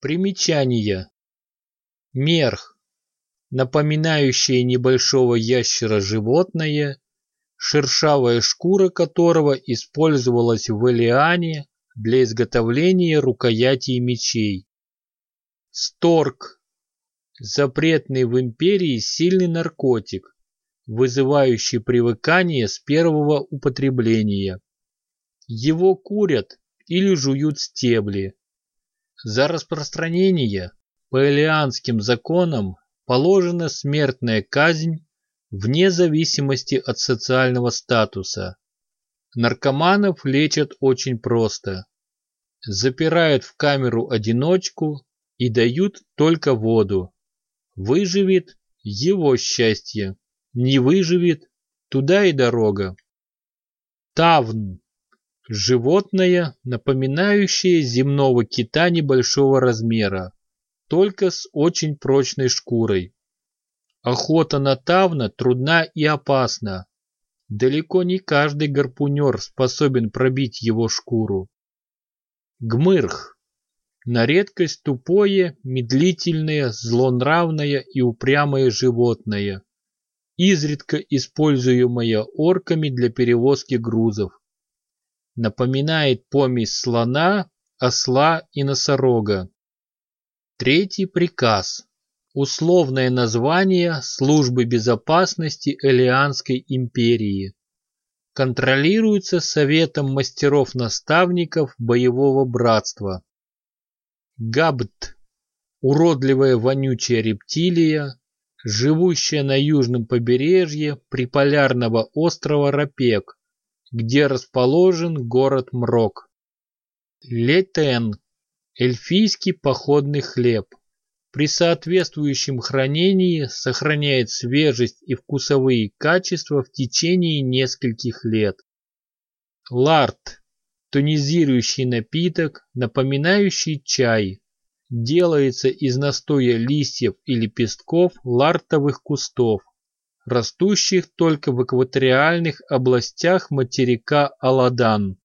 Примечание. Мерх. Напоминающее небольшого ящера животное, шершавая шкура которого использовалась в Элиане для изготовления рукоятей мечей. Сторг. Запретный в империи сильный наркотик, вызывающий привыкание с первого употребления. Его курят или жуют стебли. За распространение по элианским законам положена смертная казнь вне зависимости от социального статуса. Наркоманов лечат очень просто. Запирают в камеру одиночку и дают только воду. Выживет – его счастье, не выживет – туда и дорога. Тавн – животное, напоминающее земного кита небольшого размера, только с очень прочной шкурой. Охота на тавна трудна и опасна. Далеко не каждый гарпунер способен пробить его шкуру. Гмырх. На редкость тупое, медлительное, злонравное и упрямое животное, изредка используемое орками для перевозки грузов. Напоминает помесь слона, осла и носорога. Третий приказ условное название Службы безопасности Элианской империи. Контролируется Советом мастеров-наставников боевого братства. Габт – уродливая вонючая рептилия, живущая на южном побережье приполярного острова Рапек, где расположен город Мрок. Летен – эльфийский походный хлеб при соответствующем хранении сохраняет свежесть и вкусовые качества в течение нескольких лет. Ларт – тонизирующий напиток, напоминающий чай. Делается из настоя листьев и лепестков лартовых кустов, растущих только в экваториальных областях материка Аладан.